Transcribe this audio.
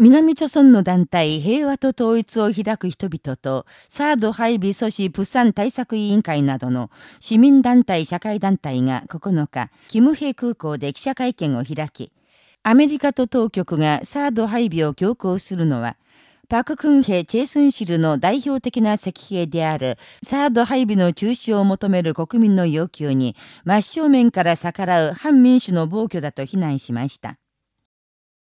南朝村の団体平和と統一を開く人々と、サード配備阻止プサン対策委員会などの市民団体社会団体が9日、キムヘ空港で記者会見を開き、アメリカと当局がサード配備を強行するのは、パククンヘ・チェスンシルの代表的な石兵であるサード配備の中止を求める国民の要求に真正面から逆らう反民主の暴挙だと非難しました。